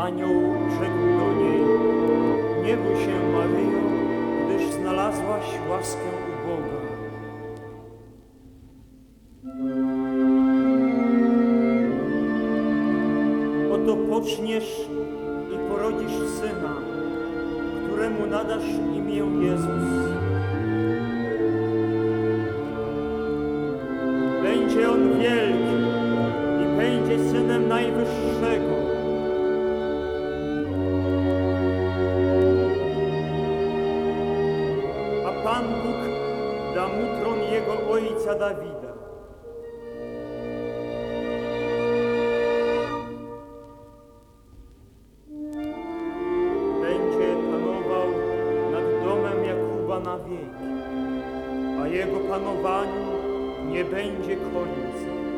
Anioł rzekł do niej, nie bój się Maryjo, gdyż znalazłaś łaskę u Boga. Oto poczniesz i porodzisz syna, któremu nadasz imię Jezus. Będzie on wielki i będzie synem Najwyższego. Pan Bóg da mu tron jego ojca Dawida. Będzie panował nad domem Jakuba na wieki, a jego panowaniu nie będzie końca.